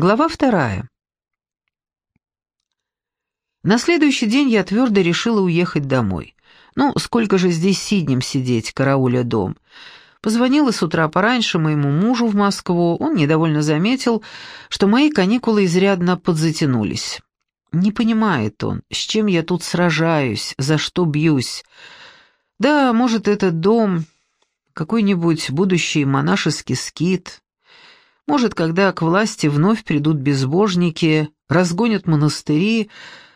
Глава вторая. На следующий день я твердо решила уехать домой. Ну, сколько же здесь сиднем сидеть, карауля дом. Позвонила с утра пораньше моему мужу в Москву, он недовольно заметил, что мои каникулы изрядно подзатянулись. Не понимает он, с чем я тут сражаюсь, за что бьюсь. Да, может, этот дом, какой-нибудь будущий монашеский скит, может, когда к власти вновь придут безбожники, разгонят монастыри,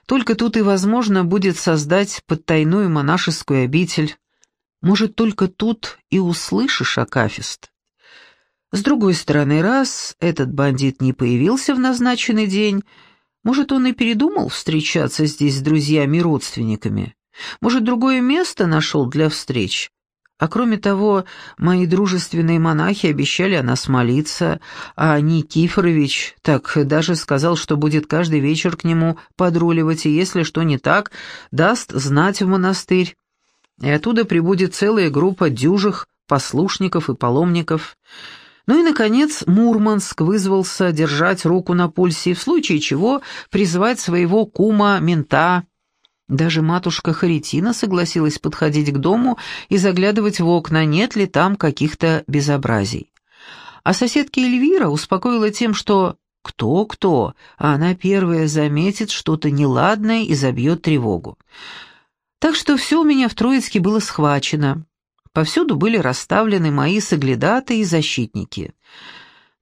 только тут и возможно будет создать подтайную монашескую обитель. Может, только тут и услышишь Акафист. С другой стороны, раз этот бандит не появился в назначенный день, может, он и передумал встречаться здесь с друзьями и родственниками. Может, другое место нашел для встреч. А кроме того, мои дружественные монахи обещали о нас молиться, а Никифорович так даже сказал, что будет каждый вечер к нему подруливать, и если что не так, даст знать в монастырь. И оттуда прибудет целая группа дюжих, послушников и паломников. Ну и, наконец, Мурманск вызвался держать руку на пульсе и в случае чего призвать своего кума-мента даже матушка Харитина согласилась подходить к дому и заглядывать в окна, нет ли там каких-то безобразий. А соседка Эльвира успокоила тем, что кто-кто, а она первая заметит что-то неладное и забьет тревогу. Так что все у меня в Троицке было схвачено. Повсюду были расставлены мои соглядаты и защитники —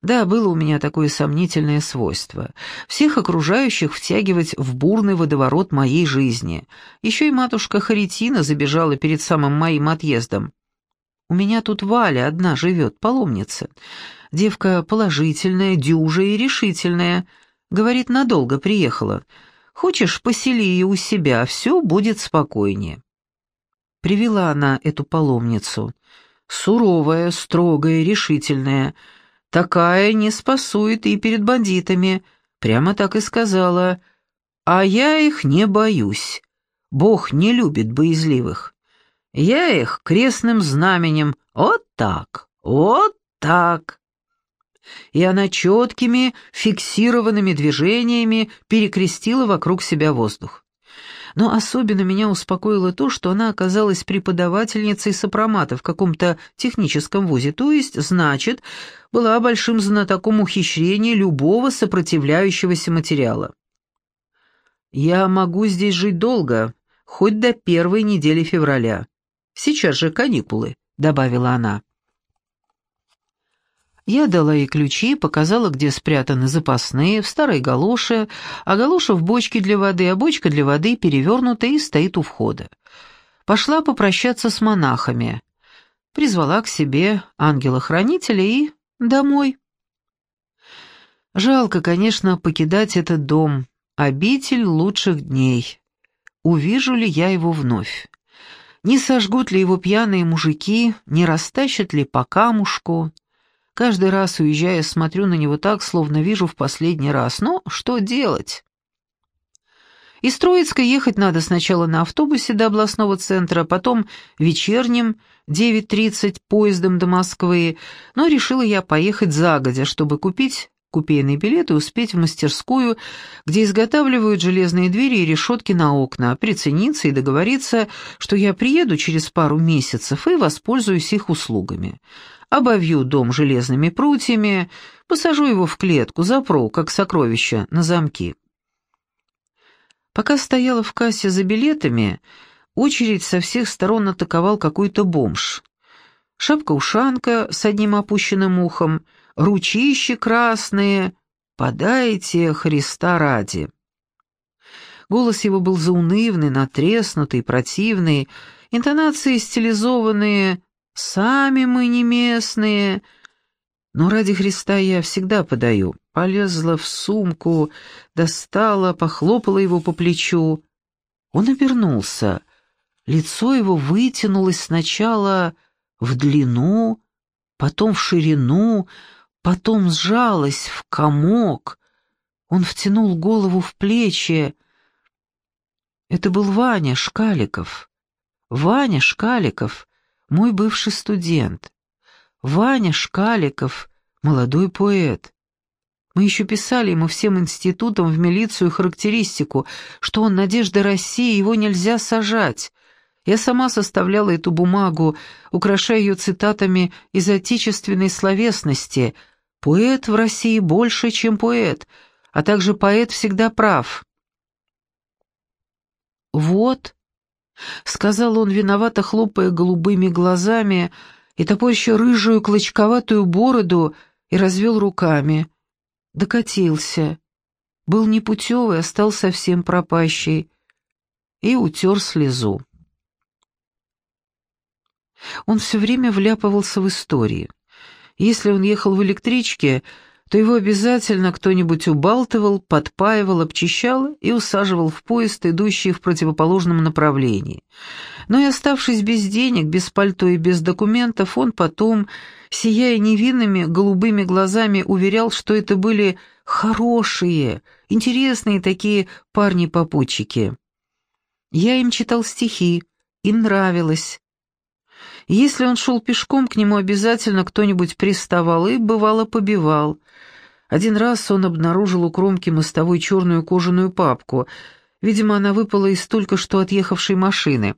да, было у меня такое сомнительное свойство. Всех окружающих втягивать в бурный водоворот моей жизни. Еще и матушка Харитина забежала перед самым моим отъездом. У меня тут Валя одна живет, паломница. Девка положительная, дюжая и решительная. Говорит, надолго приехала. Хочешь, посели ее у себя, все будет спокойнее. Привела она эту паломницу. Суровая, строгая, решительная — Такая не спасует и перед бандитами. Прямо так и сказала. А я их не боюсь. Бог не любит боязливых. Я их крестным знаменем вот так, вот так. И она четкими, фиксированными движениями перекрестила вокруг себя воздух. Но особенно меня успокоило то, что она оказалась преподавательницей сопромата в каком-то техническом вузе, то есть, значит, была большим знатоком ухищрений любого сопротивляющегося материала. «Я могу здесь жить долго, хоть до первой недели февраля. Сейчас же каникулы», — добавила она. Я дала ей ключи, показала, где спрятаны запасные, в старой галоше, а галоша в бочке для воды, а бочка для воды перевернута и стоит у входа. Пошла попрощаться с монахами. Призвала к себе ангела-хранителя и домой. Жалко, конечно, покидать этот дом, обитель лучших дней. Увижу ли я его вновь? Не сожгут ли его пьяные мужики, не растащат ли по камушку? Каждый раз, уезжая, смотрю на него так, словно вижу в последний раз. Но что делать? Из Троицка ехать надо сначала на автобусе до областного центра, потом вечерним, 9.30, поездом до Москвы, но решила я поехать загодя, чтобы купить купейный билет и успеть в мастерскую, где изготавливают железные двери и решетки на окна, прицениться и договориться, что я приеду через пару месяцев и воспользуюсь их услугами обовью дом железными прутьями, посажу его в клетку, запру, как сокровище, на замки. Пока стояла в кассе за билетами, очередь со всех сторон атаковал какой-то бомж. Шапка-ушанка с одним опущенным ухом, ручищи красные. «Подайте Христа ради!» Голос его был заунывный, натреснутый, противный, интонации стилизованные Сами мы не местные. Но ради Христа я всегда подаю. Полезла в сумку, достала, похлопала его по плечу. Он обернулся. Лицо его вытянулось сначала в длину, потом в ширину, потом сжалось в комок. Он втянул голову в плечи. Это был Ваня Шкаликов. Ваня Шкаликов, мой бывший студент, Ваня Шкаликов, молодой поэт. Мы еще писали ему всем институтам в милицию характеристику, что он Надежда России, его нельзя сажать. Я сама составляла эту бумагу, украшая ее цитатами из отечественной словесности. «Поэт в России больше, чем поэт», а также «поэт всегда прав». «Вот», — сказал он, виновато хлопая голубыми глазами и топорща рыжую клочковатую бороду, и развел руками. Докатился. Был непутевый, а стал совсем пропащий. И утер слезу. Он все время вляпывался в истории. Если он ехал в электричке, то его обязательно кто-нибудь убалтывал, подпаивал, обчищал и усаживал в поезд, идущий в противоположном направлении. Но и оставшись без денег, без пальто и без документов, он потом, сияя невинными голубыми глазами, уверял, что это были хорошие, интересные такие парни-попутчики. Я им читал стихи, им нравилось. Если он шел пешком, к нему обязательно кто-нибудь приставал и, бывало, побивал. Один раз он обнаружил у кромки мостовой черную кожаную папку. Видимо, она выпала из только что отъехавшей машины.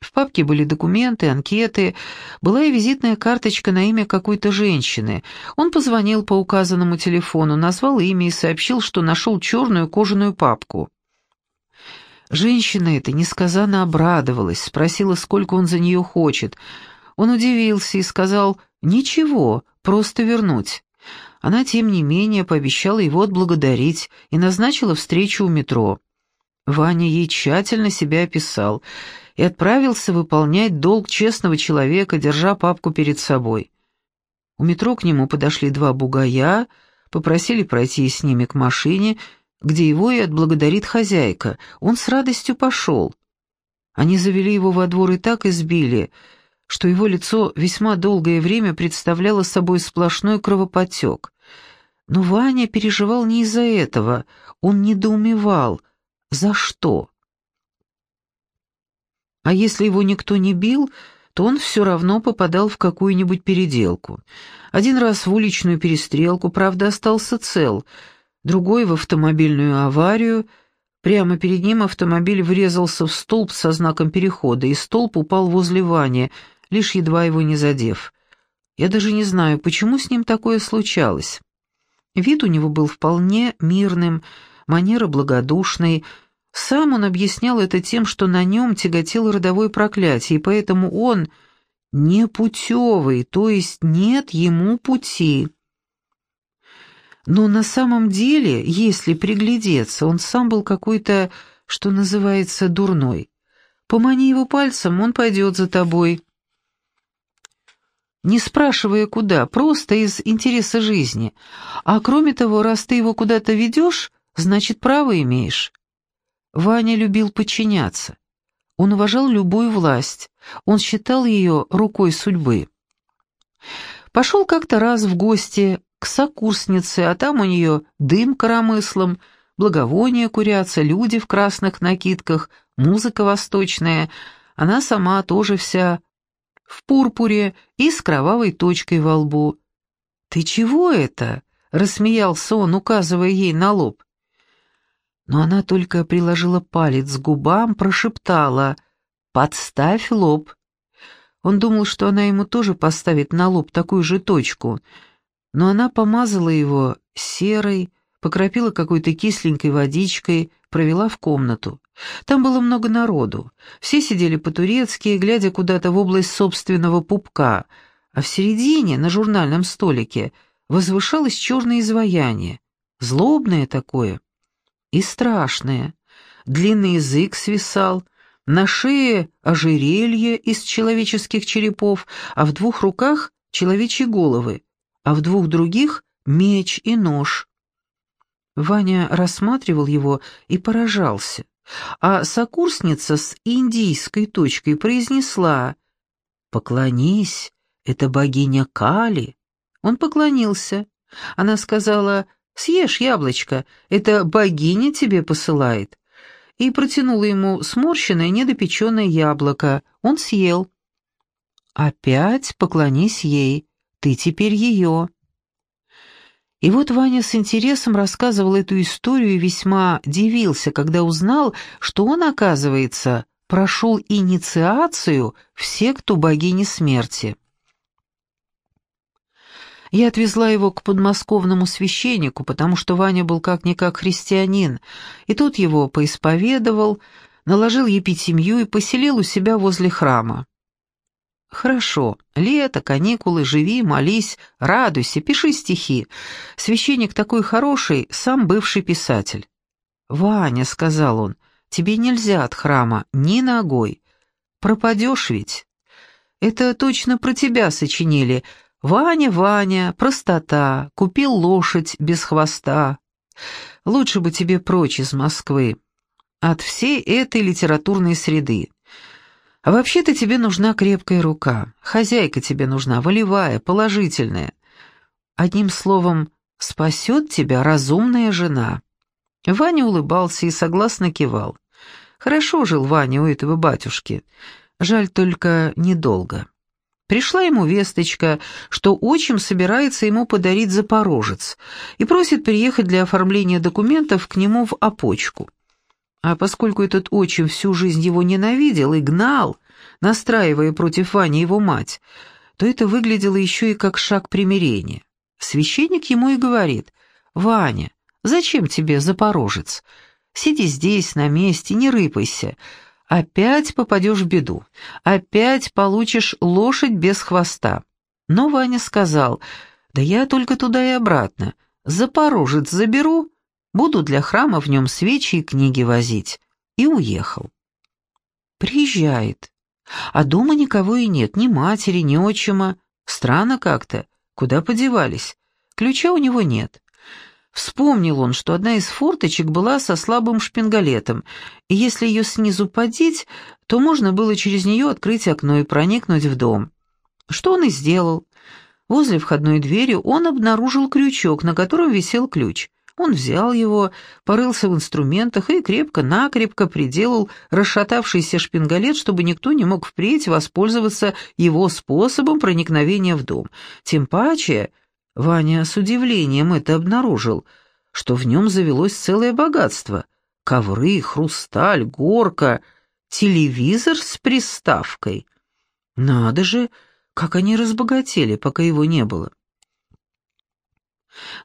В папке были документы, анкеты, была и визитная карточка на имя какой-то женщины. Он позвонил по указанному телефону, назвал имя и сообщил, что нашел черную кожаную папку. Женщина эта несказанно обрадовалась, спросила, сколько он за нее хочет. Он удивился и сказал «Ничего, просто вернуть». Она, тем не менее, пообещала его отблагодарить и назначила встречу у метро. Ваня ей тщательно себя описал и отправился выполнять долг честного человека, держа папку перед собой. У метро к нему подошли два бугая, попросили пройти с ними к машине где его и отблагодарит хозяйка. Он с радостью пошел. Они завели его во двор и так избили, что его лицо весьма долгое время представляло собой сплошной кровоподтек. Но Ваня переживал не из-за этого, он недоумевал, за что. А если его никто не бил, то он все равно попадал в какую-нибудь переделку. Один раз в уличную перестрелку, правда, остался цел — другой в автомобильную аварию. Прямо перед ним автомобиль врезался в столб со знаком перехода, и столб упал возле Вани, лишь едва его не задев. Я даже не знаю, почему с ним такое случалось. Вид у него был вполне мирным, манера благодушной. Сам он объяснял это тем, что на нем тяготело родовое проклятие, и поэтому он непутевый, то есть нет ему пути. Но на самом деле, если приглядеться, он сам был какой-то, что называется, дурной. Помани его пальцем, он пойдет за тобой. Не спрашивая куда, просто из интереса жизни. А кроме того, раз ты его куда-то ведешь, значит, право имеешь. Ваня любил подчиняться. Он уважал любую власть, он считал ее рукой судьбы. Пошел как-то раз в гости к сокурснице, а там у нее дым коромыслом, благовония курятся, люди в красных накидках, музыка восточная, она сама тоже вся в пурпуре и с кровавой точкой во лбу. «Ты чего это?» — рассмеялся он, указывая ей на лоб. Но она только приложила палец к губам, прошептала «Подставь лоб». Он думал, что она ему тоже поставит на лоб такую же точку — но она помазала его серой, покропила какой-то кисленькой водичкой, провела в комнату. Там было много народу. Все сидели по-турецки, глядя куда-то в область собственного пупка, а в середине, на журнальном столике, возвышалось черное изваяние, злобное такое и страшное. Длинный язык свисал, на шее ожерелье из человеческих черепов, а в двух руках человечьи головы а в двух других — меч и нож. Ваня рассматривал его и поражался, а сокурсница с индийской точкой произнесла «Поклонись, это богиня Кали». Он поклонился. Она сказала «Съешь яблочко, это богиня тебе посылает» и протянула ему сморщенное недопеченное яблоко. Он съел. «Опять поклонись ей», ты теперь ее». И вот Ваня с интересом рассказывал эту историю и весьма дивился, когда узнал, что он, оказывается, прошел инициацию в секту богини смерти. Я отвезла его к подмосковному священнику, потому что Ваня был как-никак христианин, и тот его поисповедовал, наложил епитемью и поселил у себя возле храма. «Хорошо. Лето, каникулы, живи, молись, радуйся, пиши стихи. Священник такой хороший, сам бывший писатель». «Ваня», — сказал он, — «тебе нельзя от храма ни ногой. Пропадешь ведь». «Это точно про тебя сочинили. Ваня, Ваня, простота, купил лошадь без хвоста. Лучше бы тебе прочь из Москвы. От всей этой литературной среды». А вообще-то тебе нужна крепкая рука, хозяйка тебе нужна, волевая, положительная. Одним словом, спасет тебя разумная жена». Ваня улыбался и согласно кивал. Хорошо жил Ваня у этого батюшки. Жаль только недолго. Пришла ему весточка, что отчим собирается ему подарить запорожец и просит приехать для оформления документов к нему в опочку. А поскольку этот отчим всю жизнь его ненавидел и гнал, настраивая против Вани его мать, то это выглядело еще и как шаг примирения. Священник ему и говорит, «Ваня, зачем тебе запорожец? Сиди здесь, на месте, не рыпайся. Опять попадешь в беду, опять получишь лошадь без хвоста». Но Ваня сказал, «Да я только туда и обратно. Запорожец заберу, Буду для храма в нем свечи и книги возить. И уехал. Приезжает. А дома никого и нет, ни матери, ни отчима. Странно как-то. Куда подевались? Ключа у него нет. Вспомнил он, что одна из форточек была со слабым шпингалетом, и если ее снизу подеть, то можно было через нее открыть окно и проникнуть в дом. Что он и сделал. Возле входной двери он обнаружил крючок, на котором висел ключ. Он взял его, порылся в инструментах и крепко-накрепко приделал расшатавшийся шпингалет, чтобы никто не мог впредь воспользоваться его способом проникновения в дом. Тем паче, Ваня с удивлением это обнаружил, что в нем завелось целое богатство. Ковры, хрусталь, горка, телевизор с приставкой. Надо же, как они разбогатели, пока его не было.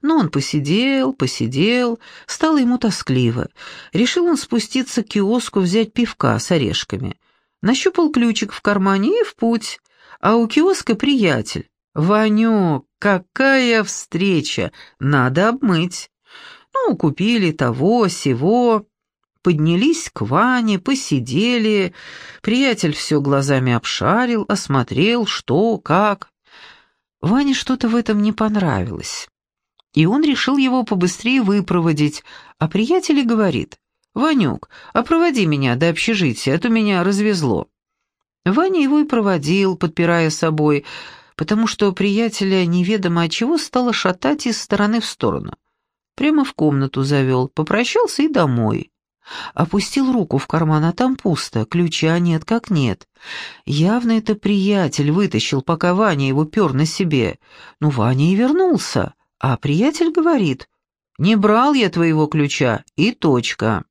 Но он посидел, посидел, стало ему тоскливо. Решил он спуститься к киоску взять пивка с орешками. Нащупал ключик в кармане и в путь. А у киоска приятель. «Ванек, какая встреча! Надо обмыть!» Ну, купили того, сего, поднялись к Ване, посидели. Приятель все глазами обшарил, осмотрел, что, как. Ване что-то в этом не понравилось и он решил его побыстрее выпроводить, а приятель говорит, «Ванюк, а проводи меня до общежития, а то меня развезло». Ваня его и проводил, подпирая собой, потому что приятеля неведомо от чего стало шатать из стороны в сторону. Прямо в комнату завел, попрощался и домой. Опустил руку в карман, а там пусто, ключа нет как нет. Явно это приятель вытащил, пока Ваня его пер на себе. Ну, Ваня и вернулся. А приятель говорит, «Не брал я твоего ключа, и точка».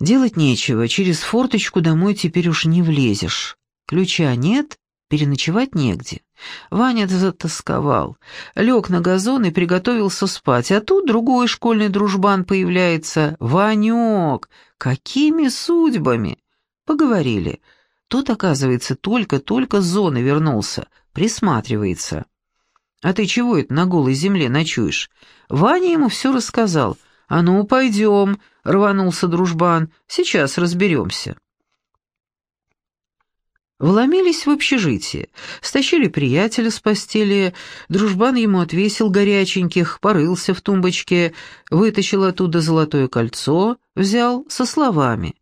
Делать нечего, через форточку домой теперь уж не влезешь. Ключа нет, переночевать негде. Ваня затасковал, лег на газон и приготовился спать, а тут другой школьный дружбан появляется. «Ванек, какими судьбами?» Поговорили. Тот, оказывается, только-только с зоны вернулся, присматривается. «А ты чего это на голой земле ночуешь?» Ваня ему все рассказал. «А ну, пойдем», — рванулся дружбан, — «сейчас разберемся». Вломились в общежитие, стащили приятеля с постели, дружбан ему отвесил горяченьких, порылся в тумбочке, вытащил оттуда золотое кольцо, взял со словами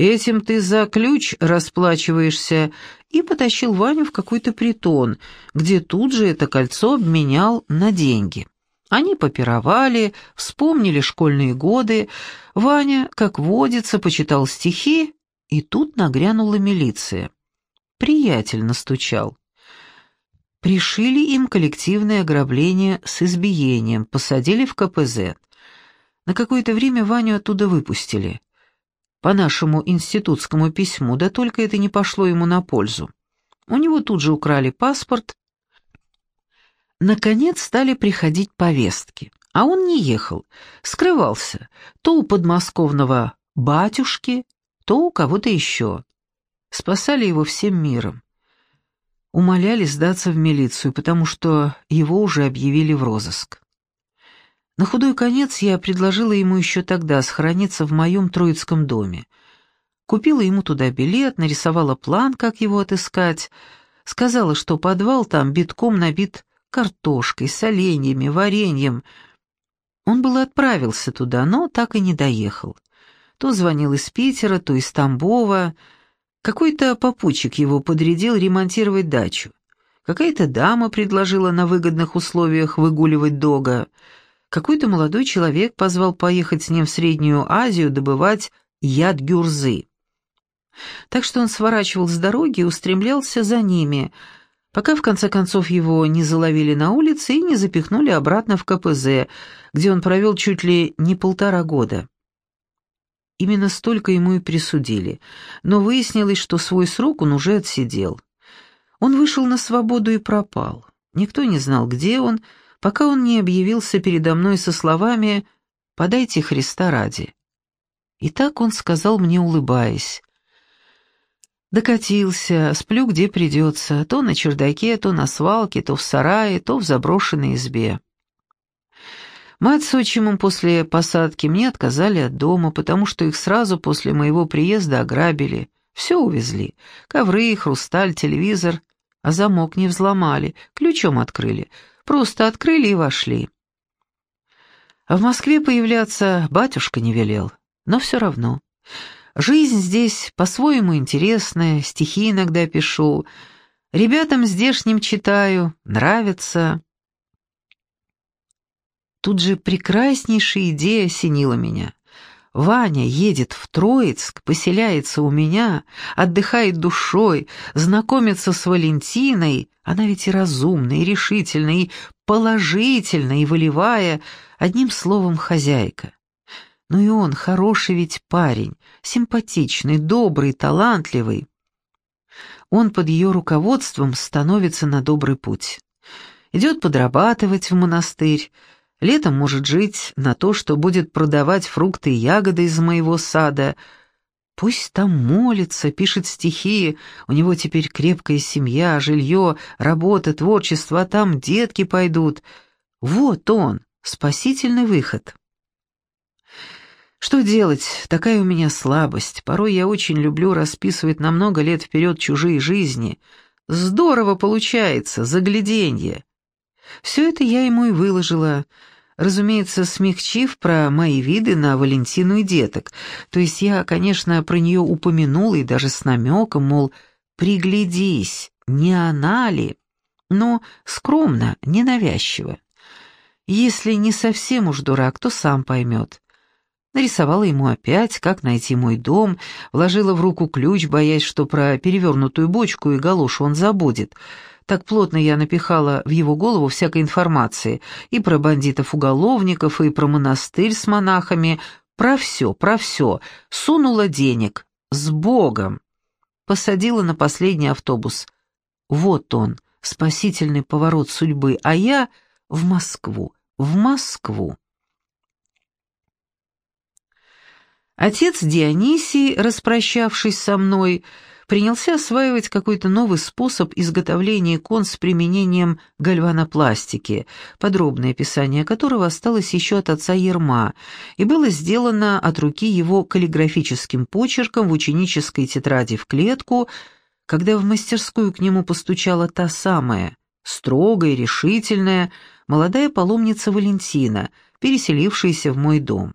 Этим ты за ключ расплачиваешься, и потащил Ваню в какой-то притон, где тут же это кольцо обменял на деньги. Они попировали, вспомнили школьные годы, Ваня, как водится, почитал стихи, и тут нагрянула милиция. Приятель настучал. Пришили им коллективное ограбление с избиением, посадили в КПЗ. На какое-то время Ваню оттуда выпустили. По нашему институтскому письму, да только это не пошло ему на пользу. У него тут же украли паспорт. Наконец стали приходить повестки, а он не ехал, скрывался, то у подмосковного батюшки, то у кого-то еще. Спасали его всем миром. Умоляли сдаться в милицию, потому что его уже объявили в розыск. На худой конец я предложила ему еще тогда схорониться в моем Троицком доме. Купила ему туда билет, нарисовала план, как его отыскать, сказала, что подвал там битком набит картошкой, соленьями, вареньем. Он был отправился туда, но так и не доехал. То звонил из Питера, то из Тамбова. Какой-то попутчик его подрядил ремонтировать дачу. Какая-то дама предложила на выгодных условиях выгуливать дога. Какой-то молодой человек позвал поехать с ним в Среднюю Азию добывать яд гюрзы. Так что он сворачивал с дороги и устремлялся за ними, пока в конце концов его не заловили на улице и не запихнули обратно в КПЗ, где он провел чуть ли не полтора года. Именно столько ему и присудили, но выяснилось, что свой срок он уже отсидел. Он вышел на свободу и пропал. Никто не знал, где он, пока он не объявился передо мной со словами «Подайте Христа ради». И так он сказал мне, улыбаясь. Докатился, сплю где придется, то на чердаке, то на свалке, то в сарае, то в заброшенной избе. Мать с отчимом после посадки мне отказали от дома, потому что их сразу после моего приезда ограбили. Все увезли. Ковры, хрусталь, телевизор. А замок не взломали, ключом открыли. Просто открыли и вошли. В Москве появляться батюшка не велел. Но все равно. Жизнь здесь по-своему интересная, стихи иногда пишу. Ребятам здешним читаю, нравится. Тут же прекраснейшая идея осенила меня. Ваня едет в Троицк, поселяется у меня, отдыхает душой, знакомится с Валентиной, она ведь и разумная, и решительная, и положительная, и волевая, одним словом, хозяйка. Ну и он хороший ведь парень, симпатичный, добрый, талантливый. Он под ее руководством становится на добрый путь. Идет подрабатывать в монастырь, Летом может жить на то, что будет продавать фрукты и ягоды из моего сада. Пусть там молится, пишет стихи, у него теперь крепкая семья, жилье, работа, творчество, а там детки пойдут. Вот он, спасительный выход. Что делать? Такая у меня слабость. Порой я очень люблю расписывать на много лет вперед чужие жизни. Здорово получается, загляденье. Все это я ему и выложила, разумеется, смягчив про мои виды на Валентину и деток. То есть я, конечно, про нее упомянула и даже с намеком, мол, приглядись, не она ли? Но скромно, ненавязчиво. Если не совсем уж дурак, то сам поймет. Нарисовала ему опять, как найти мой дом, вложила в руку ключ, боясь, что про перевернутую бочку и галошу он забудет — так плотно я напихала в его голову всякой информации и про бандитов-уголовников, и про монастырь с монахами, про все, про все. Сунула денег. С Богом. Посадила на последний автобус. Вот он, спасительный поворот судьбы, а я в Москву, в Москву. Отец Дионисий, распрощавшись со мной, принялся осваивать какой-то новый способ изготовления икон с применением гальванопластики, подробное описание которого осталось еще от отца Ерма и было сделано от руки его каллиграфическим почерком в ученической тетради в клетку, когда в мастерскую к нему постучала та самая, строгая, решительная, молодая паломница Валентина, переселившаяся в мой дом.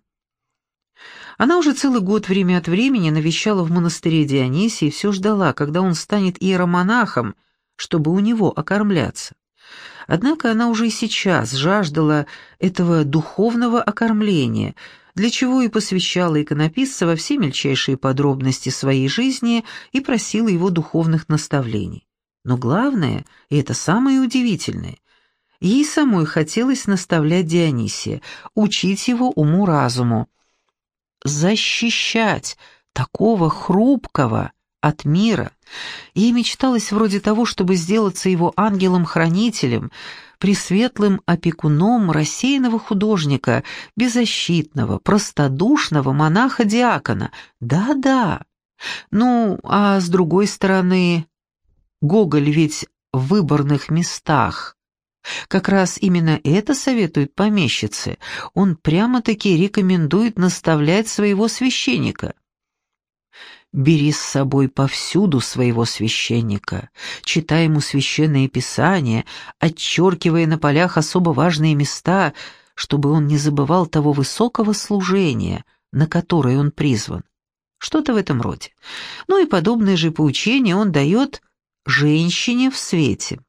Она уже целый год время от времени навещала в монастыре Дионисия и все ждала, когда он станет иеромонахом, чтобы у него окормляться. Однако она уже и сейчас жаждала этого духовного окормления, для чего и посвящала иконописца во все мельчайшие подробности своей жизни и просила его духовных наставлений. Но главное, и это самое удивительное, ей самой хотелось наставлять Дионисия, учить его уму-разуму, защищать такого хрупкого от мира. Ей мечталось вроде того, чтобы сделаться его ангелом-хранителем, пресветлым опекуном рассеянного художника, беззащитного, простодушного монаха-диакона. Да-да. Ну, а с другой стороны, Гоголь ведь в выборных местах. Как раз именно это советует помещице. Он прямо-таки рекомендует наставлять своего священника. Бери с собой повсюду своего священника, читай ему священное писание, отчеркивая на полях особо важные места, чтобы он не забывал того высокого служения, на которое он призван. Что-то в этом роде. Ну и подобное же поучение он дает женщине в свете.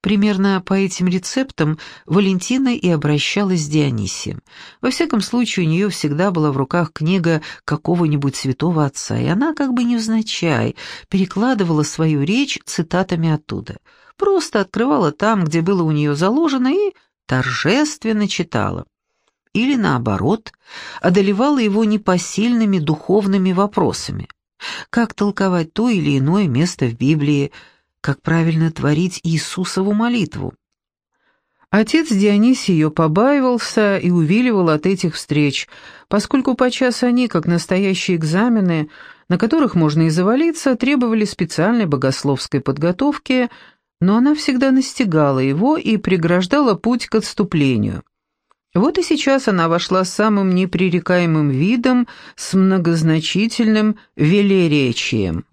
Примерно по этим рецептам Валентина и обращалась с Дионисием. Во всяком случае, у нее всегда была в руках книга какого-нибудь святого отца, и она, как бы невзначай, перекладывала свою речь цитатами оттуда. Просто открывала там, где было у нее заложено, и торжественно читала. Или, наоборот, одолевала его непосильными духовными вопросами. Как толковать то или иное место в Библии – как правильно творить Иисусову молитву. Отец Дионисий ее побаивался и увиливал от этих встреч, поскольку подчас они, как настоящие экзамены, на которых можно и завалиться, требовали специальной богословской подготовки, но она всегда настигала его и преграждала путь к отступлению. Вот и сейчас она вошла самым непререкаемым видом, с многозначительным велеречием.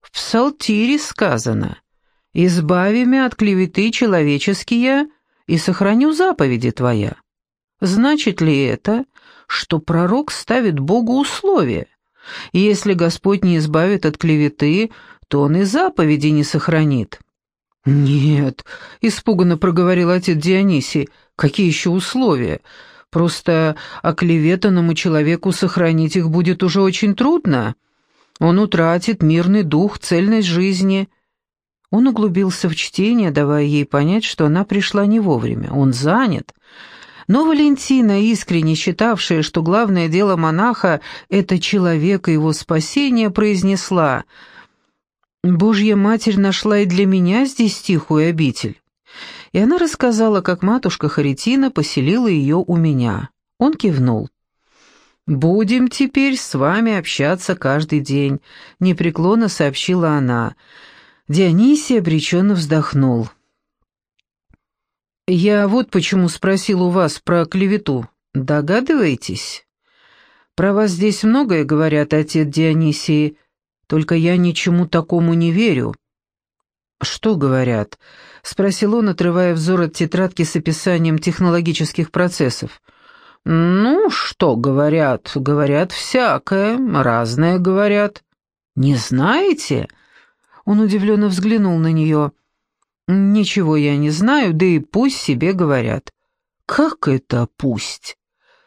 В псалтире сказано «Избави меня от клеветы человеческие и сохраню заповеди Твоя». Значит ли это, что пророк ставит Богу условия? И если Господь не избавит от клеветы, то он и заповеди не сохранит. «Нет», — испуганно проговорил отец Дионисий, — «какие еще условия? Просто оклеветанному человеку сохранить их будет уже очень трудно». Он утратит мирный дух, цельность жизни. Он углубился в чтение, давая ей понять, что она пришла не вовремя. Он занят. Но Валентина, искренне считавшая, что главное дело монаха — это человек и его спасение, произнесла «Божья Матерь нашла и для меня здесь тихую обитель». И она рассказала, как матушка Харитина поселила ее у меня. Он кивнул. «Будем теперь с вами общаться каждый день», — непреклонно сообщила она. Дионисий обреченно вздохнул. «Я вот почему спросил у вас про клевету. Догадываетесь?» «Про вас здесь многое говорят, отец Дионисий, только я ничему такому не верю». «Что говорят?» — спросил он, отрывая взор от тетрадки с описанием технологических процессов. «Да». «Ну, что говорят? Говорят всякое, разное говорят». «Не знаете?» Он удивленно взглянул на нее. «Ничего я не знаю, да и пусть себе говорят». «Как это пусть?»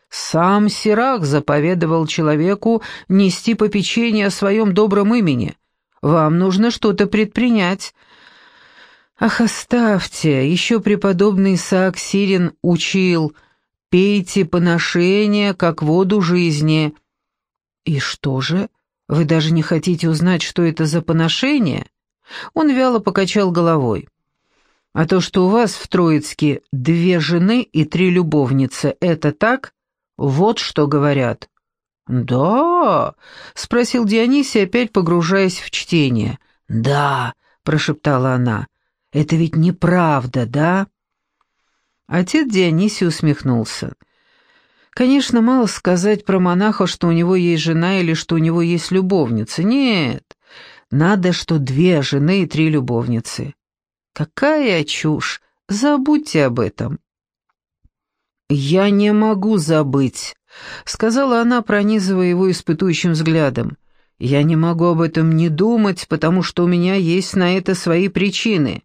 Сам Сирах заповедовал человеку нести попечение о своем добром имени. Вам нужно что-то предпринять. Ах, оставьте, еще преподобный Исаак Сирин учил — пейте поношение, как воду жизни». «И что же? Вы даже не хотите узнать, что это за поношение?» Он вяло покачал головой. «А то, что у вас в Троицке две жены и три любовницы, это так? Вот что говорят». «Да?» — спросил Дионисий, опять погружаясь в чтение. «Да», — прошептала она, — «это ведь неправда, да?» Отец Дионисий усмехнулся. Конечно, мало сказать про монаха, что у него есть жена или что у него есть любовница. Нет, надо, что две жены и три любовницы. Какая чушь! Забудьте об этом. «Я не могу забыть», — сказала она, пронизывая его испытующим взглядом. «Я не могу об этом не думать, потому что у меня есть на это свои причины.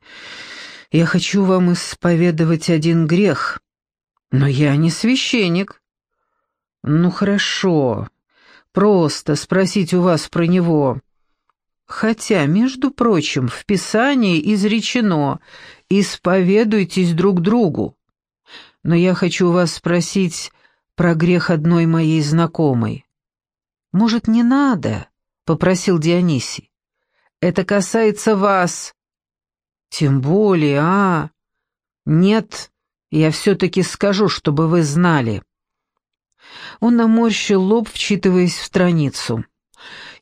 Я хочу вам исповедовать один грех, но я не священник. Ну хорошо, просто спросить у вас про него. Хотя, между прочим, в Писании изречено «исповедуйтесь друг другу». Но я хочу вас спросить про грех одной моей знакомой. «Может, не надо?» — попросил Дионисий. «Это касается вас». «Тем более, а...» «Нет, я все-таки скажу, чтобы вы знали». Он наморщил лоб, вчитываясь в страницу.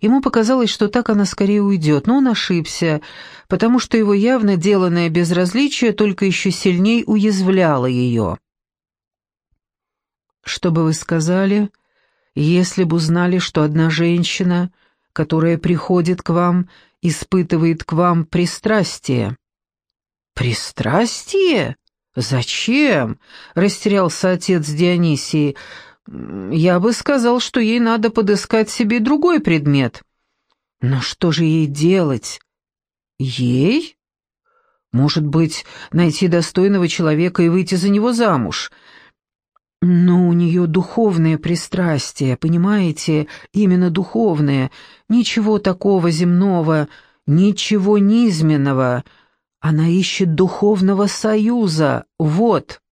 Ему показалось, что так она скорее уйдет, но он ошибся, потому что его явно деланное безразличие только еще сильней уязвляло ее. «Что бы вы сказали, если бы узнали, что одна женщина, которая приходит к вам, испытывает к вам пристрастие?» «Пристрастие? Зачем?» — растерялся отец Дионисии. Я бы сказал, что ей надо подыскать себе другой предмет. Но что же ей делать? Ей? Может быть, найти достойного человека и выйти за него замуж. Но у нее духовное пристрастие, понимаете, именно духовное. Ничего такого земного, ничего низменного. Она ищет духовного союза, вот.